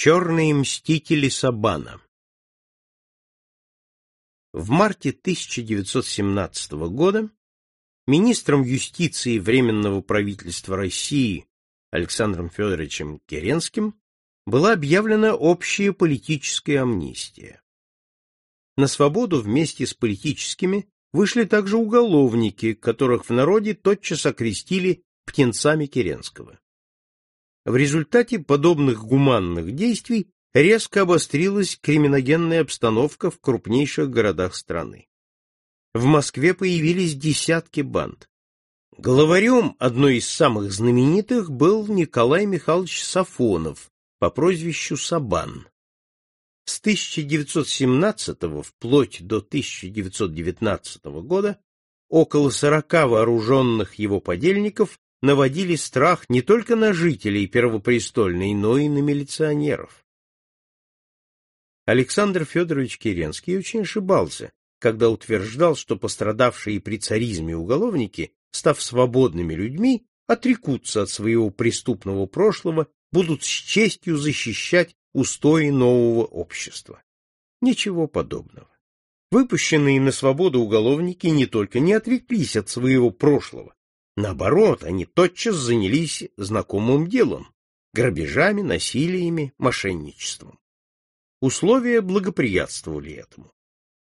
Черные мстители Сабана В марте 1917 года министром юстиции Временного правительства России Александром Федоровичем Керенским была объявлена общая политическая амнистия. На свободу вместе с политическими вышли также уголовники, которых в народе тотчас окрестили птенцами Керенского. В результате подобных гуманных действий резко обострилась криминогенная обстановка в крупнейших городах страны. В Москве появились десятки банд. Главарем одной из самых знаменитых был Николай Михайлович Сафонов по прозвищу Сабан. С 1917 вплоть до 1919 года около 40 вооруженных его подельников наводили страх не только на жителей Первопрестольной, но и на милиционеров. Александр Федорович Керенский очень ошибался, когда утверждал, что пострадавшие при царизме уголовники, став свободными людьми, отрекутся от своего преступного прошлого, будут с честью защищать устои нового общества. Ничего подобного. Выпущенные на свободу уголовники не только не отреклись от своего прошлого, Наоборот, они тотчас занялись знакомым делом — грабежами, насилиями, мошенничеством. Условия благоприятствовали этому.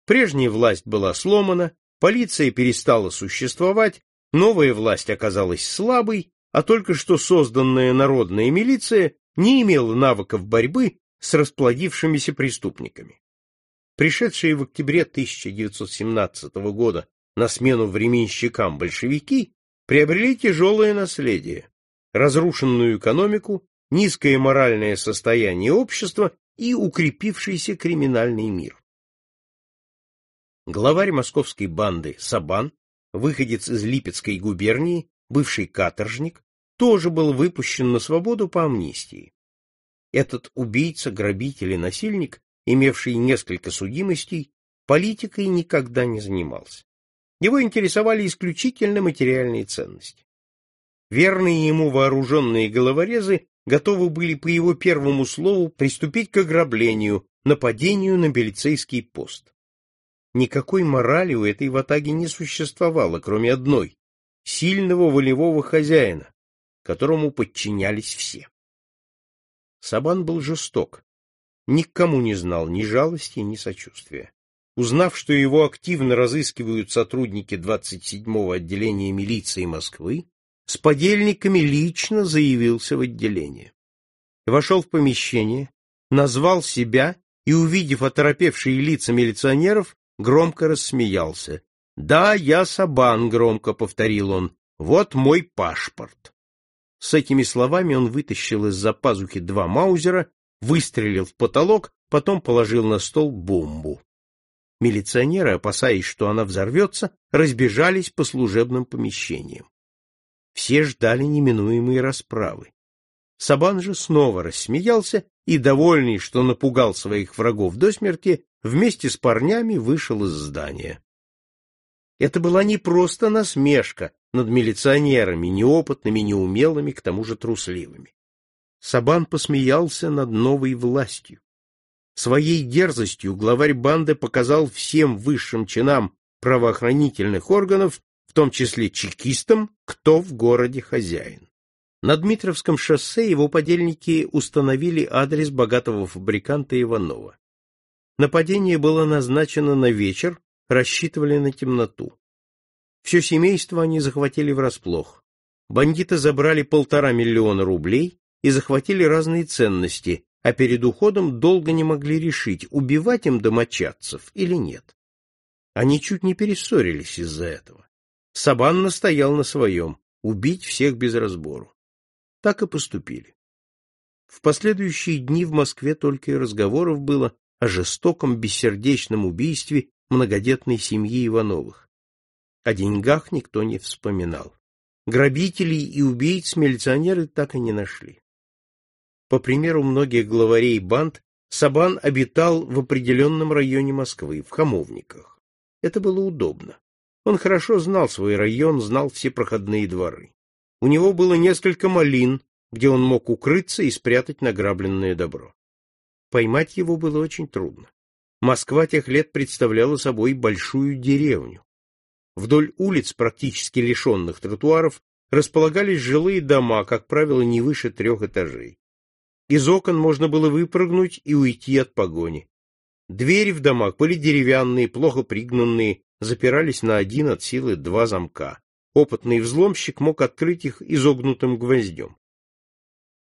Прежняя власть была сломана, полиция перестала существовать, новая власть оказалась слабой, а только что созданная народная милиция не имела навыков борьбы с расплодившимися преступниками. Пришедшие в октябре 1917 года на смену временщикам большевики приобрели тяжелое наследие, разрушенную экономику, низкое моральное состояние общества и укрепившийся криминальный мир. Главарь московской банды Сабан, выходец из Липецкой губернии, бывший каторжник, тоже был выпущен на свободу по амнистии. Этот убийца, грабитель и насильник, имевший несколько судимостей, политикой никогда не занимался. Его интересовали исключительно материальные ценности. Верные ему вооруженные головорезы готовы были по его первому слову приступить к ограблению, нападению на милицейский пост. Никакой морали у этой ватаги не существовало, кроме одной — сильного волевого хозяина, которому подчинялись все. Сабан был жесток, никому не знал ни жалости, ни сочувствия. Узнав, что его активно разыскивают сотрудники 27-го отделения милиции Москвы, с подельниками лично заявился в отделение. Вошел в помещение, назвал себя и, увидев оторопевшие лица милиционеров, громко рассмеялся. «Да, я Сабан», — громко повторил он, — «вот мой паспорт». С этими словами он вытащил из-за пазухи два маузера, выстрелил в потолок, потом положил на стол бомбу. Милиционеры, опасаясь, что она взорвется, разбежались по служебным помещениям. Все ждали неминуемой расправы. Сабан же снова рассмеялся и, довольный, что напугал своих врагов до смерти, вместе с парнями вышел из здания. Это была не просто насмешка над милиционерами, неопытными, неумелыми, к тому же трусливыми. Сабан посмеялся над новой властью. Своей дерзостью главарь банды показал всем высшим чинам правоохранительных органов, в том числе чекистам, кто в городе хозяин. На Дмитровском шоссе его подельники установили адрес богатого фабриканта Иванова. Нападение было назначено на вечер, рассчитывали на темноту. Все семейство они захватили врасплох. Бандиты забрали полтора миллиона рублей и захватили разные ценности, а перед уходом долго не могли решить, убивать им домочадцев или нет. Они чуть не перессорились из-за этого. Сабан настоял на своем — убить всех без разбору. Так и поступили. В последующие дни в Москве только и разговоров было о жестоком бессердечном убийстве многодетной семьи Ивановых. О деньгах никто не вспоминал. Грабителей и убийц милиционеры так и не нашли. По примеру многих главарей банд, Сабан обитал в определенном районе Москвы, в Хамовниках. Это было удобно. Он хорошо знал свой район, знал все проходные дворы. У него было несколько малин, где он мог укрыться и спрятать награбленное добро. поймать его было очень трудно. Москва тех лет представляла собой большую деревню. Вдоль улиц, практически лишенных тротуаров, располагались жилые дома, как правило, не выше трех этажей. Из окон можно было выпрыгнуть и уйти от погони. Двери в домах были деревянные, плохо пригнанные, запирались на один от силы два замка. Опытный взломщик мог открыть их изогнутым гвоздем.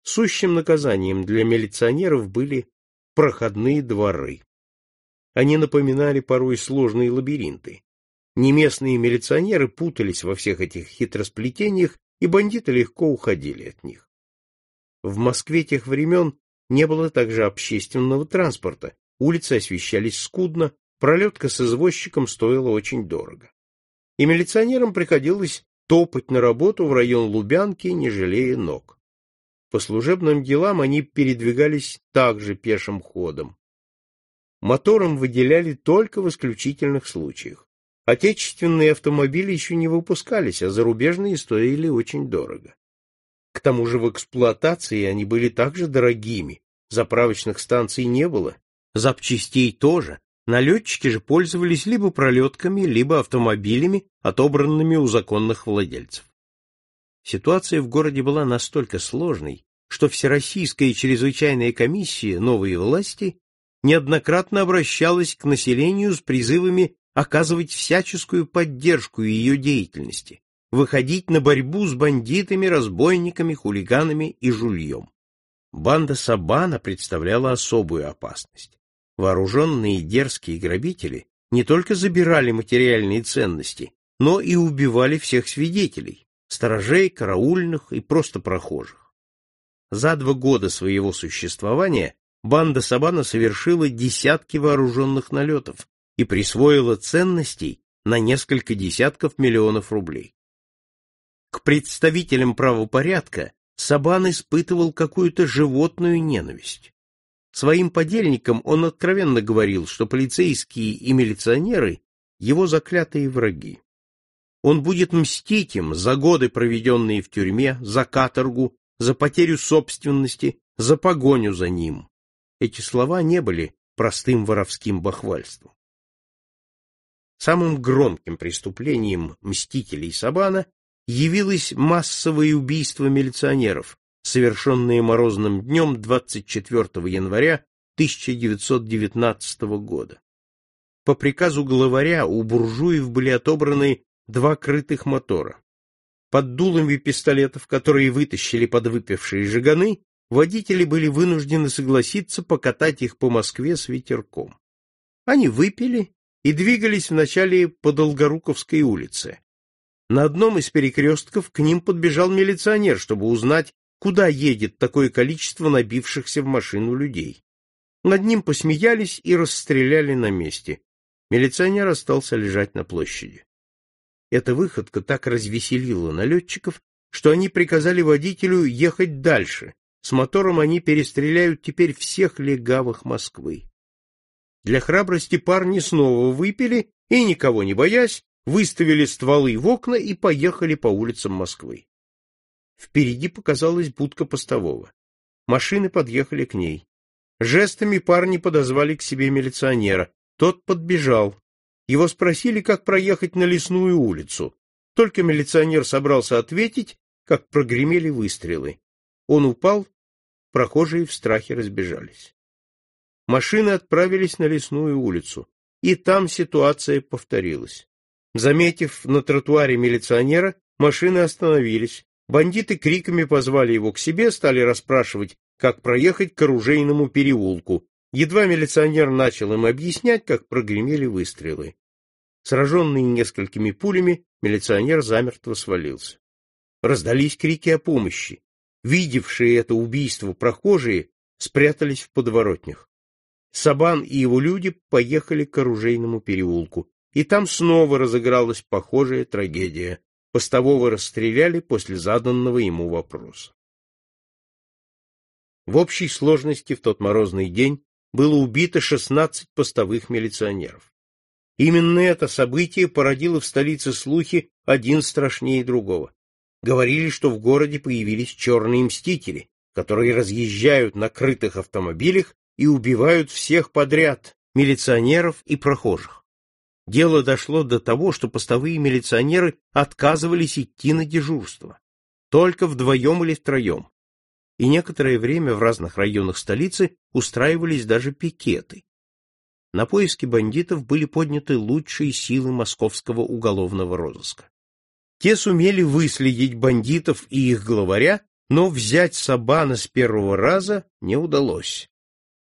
Сущим наказанием для милиционеров были проходные дворы. Они напоминали порой сложные лабиринты. Неместные милиционеры путались во всех этих хитросплетениях, и бандиты легко уходили от них. В Москве тех времен не было также общественного транспорта, улицы освещались скудно, пролетка с извозчиком стоила очень дорого. И милиционерам приходилось топать на работу в район Лубянки, не жалея ног. По служебным делам они передвигались также пешим ходом. Мотором выделяли только в исключительных случаях. Отечественные автомобили еще не выпускались, а зарубежные стоили очень дорого. К тому же в эксплуатации они были также дорогими, заправочных станций не было, запчастей тоже, налетчики же пользовались либо пролетками, либо автомобилями, отобранными у законных владельцев. Ситуация в городе была настолько сложной, что Всероссийская чрезвычайная комиссия новой власти неоднократно обращалась к населению с призывами оказывать всяческую поддержку ее деятельности, выходить на борьбу с бандитами, разбойниками, хулиганами и жульем. Банда Сабана представляла особую опасность. Вооруженные дерзкие грабители не только забирали материальные ценности, но и убивали всех свидетелей, сторожей, караульных и просто прохожих. За два года своего существования банда Сабана совершила десятки вооруженных налетов, и присвоила ценностей на несколько десятков миллионов рублей. К представителям правопорядка Сабан испытывал какую-то животную ненависть. Своим подельникам он откровенно говорил, что полицейские и милиционеры — его заклятые враги. Он будет мстить им за годы, проведенные в тюрьме, за каторгу, за потерю собственности, за погоню за ним. Эти слова не были простым воровским бахвальством. Самым громким преступлением мстителей Сабана явилось массовое убийство милиционеров, совершенное морозным днем 24 января 1919 года. По приказу главаря у буржуев были отобраны два крытых мотора. Под дулами пистолетов, которые вытащили подвыпившие жиганы, водители были вынуждены согласиться покатать их по Москве с ветерком. Они выпили и двигались вначале по Долгоруковской улице. На одном из перекрестков к ним подбежал милиционер, чтобы узнать, куда едет такое количество набившихся в машину людей. Над ним посмеялись и расстреляли на месте. Милиционер остался лежать на площади. Эта выходка так развеселила налетчиков, что они приказали водителю ехать дальше. С мотором они перестреляют теперь всех легавых Москвы. Для храбрости парни снова выпили и, никого не боясь, выставили стволы в окна и поехали по улицам Москвы. Впереди показалась будка постового. Машины подъехали к ней. Жестами парни подозвали к себе милиционера. Тот подбежал. Его спросили, как проехать на лесную улицу. Только милиционер собрался ответить, как прогремели выстрелы. Он упал, прохожие в страхе разбежались машины отправились на лесную улицу, и там ситуация повторилась. Заметив на тротуаре милиционера, машины остановились. Бандиты криками позвали его к себе, стали расспрашивать, как проехать к оружейному переулку. Едва милиционер начал им объяснять, как прогремели выстрелы. Сраженный несколькими пулями, милиционер замертво свалился. Раздались крики о помощи. Видевшие это убийство прохожие спрятались в подворотнях. Сабан и его люди поехали к оружейному переулку, и там снова разыгралась похожая трагедия. Постового расстреляли после заданного ему вопроса. В общей сложности в тот морозный день было убито 16 постовых милиционеров. Именно это событие породило в столице слухи один страшнее другого. Говорили, что в городе появились черные мстители, которые разъезжают на крытых автомобилях и убивают всех подряд, милиционеров и прохожих. Дело дошло до того, что постовые милиционеры отказывались идти на дежурство. Только вдвоем или втроем. И некоторое время в разных районах столицы устраивались даже пикеты. На поиски бандитов были подняты лучшие силы московского уголовного розыска. Те сумели выследить бандитов и их главаря, но взять Сабана с первого раза не удалось.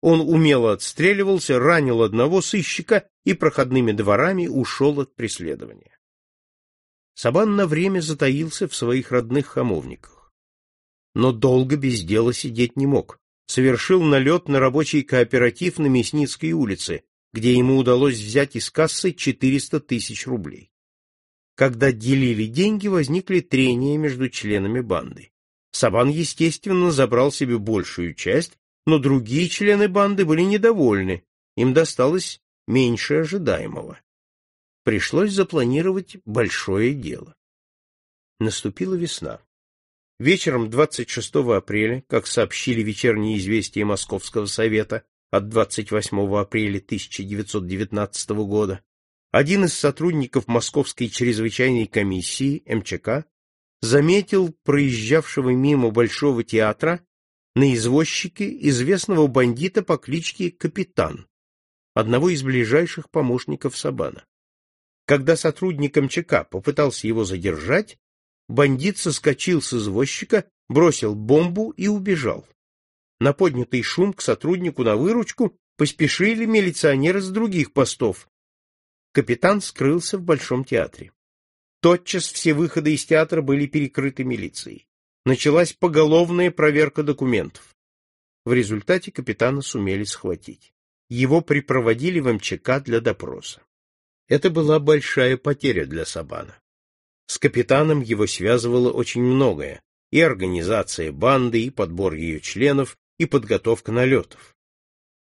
Он умело отстреливался, ранил одного сыщика и проходными дворами ушел от преследования. Сабан на время затаился в своих родных хамовниках. Но долго без дела сидеть не мог. Совершил налет на рабочий кооператив на Мясницкой улице, где ему удалось взять из кассы 400 тысяч рублей. Когда делили деньги, возникли трения между членами банды. Сабан, естественно, забрал себе большую часть, но другие члены банды были недовольны, им досталось меньше ожидаемого. Пришлось запланировать большое дело. Наступила весна. Вечером 26 апреля, как сообщили вечерние известия Московского совета от 28 апреля 1919 года, один из сотрудников Московской чрезвычайной комиссии МЧК заметил проезжавшего мимо Большого театра на извозчике известного бандита по кличке Капитан, одного из ближайших помощников Сабана. Когда сотрудник МЧК попытался его задержать, бандит соскочил с извозчика, бросил бомбу и убежал. На поднятый шум к сотруднику на выручку поспешили милиционеры с других постов. Капитан скрылся в Большом театре. Тотчас все выходы из театра были перекрыты милицией началась поголовная проверка документов. В результате капитана сумели схватить. Его припроводили в МЧК для допроса. Это была большая потеря для Сабана. С капитаном его связывало очень многое, и организация банды, и подбор ее членов, и подготовка налетов.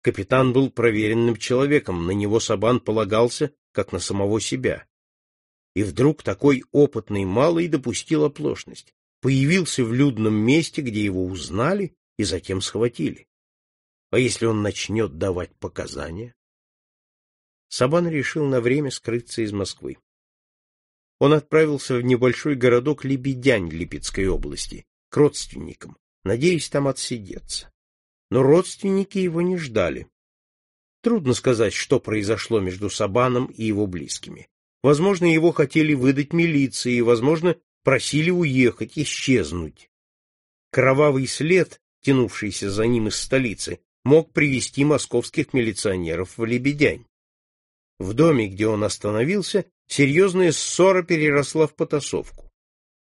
Капитан был проверенным человеком, на него Сабан полагался, как на самого себя. И вдруг такой опытный малый допустил оплошность появился в людном месте, где его узнали и затем схватили. А если он начнет давать показания? Сабан решил на время скрыться из Москвы. Он отправился в небольшой городок Лебедянь Липецкой области, к родственникам, надеясь там отсидеться. Но родственники его не ждали. Трудно сказать, что произошло между Сабаном и его близкими. Возможно, его хотели выдать милиции, возможно, просили уехать, исчезнуть. Кровавый след, тянувшийся за ним из столицы, мог привести московских милиционеров в Лебедянь. В доме, где он остановился, серьезная ссора переросла в потасовку.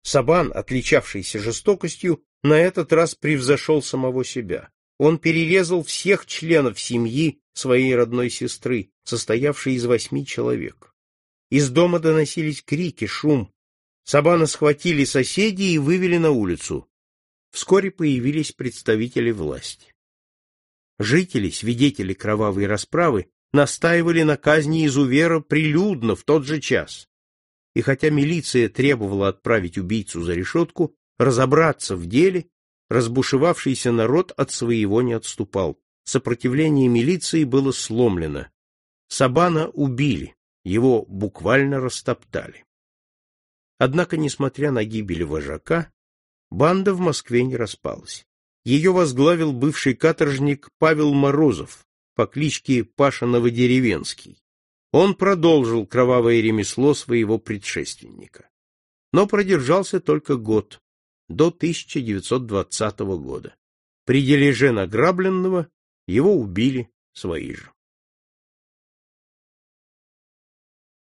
Сабан, отличавшийся жестокостью, на этот раз превзошел самого себя. Он перерезал всех членов семьи своей родной сестры, состоявшей из восьми человек. Из дома доносились крики, шум, Сабана схватили соседи и вывели на улицу. Вскоре появились представители власти. Жители, свидетели кровавой расправы, настаивали на казни изувера прилюдно в тот же час. И хотя милиция требовала отправить убийцу за решетку, разобраться в деле, разбушевавшийся народ от своего не отступал. Сопротивление милиции было сломлено. Сабана убили, его буквально растоптали. Однако, несмотря на гибель вожака, банда в Москве не распалась. Ее возглавил бывший каторжник Павел Морозов по кличке Паша Новодеревенский. Он продолжил кровавое ремесло своего предшественника. Но продержался только год, до 1920 года. При дележе награбленного его убили свои же.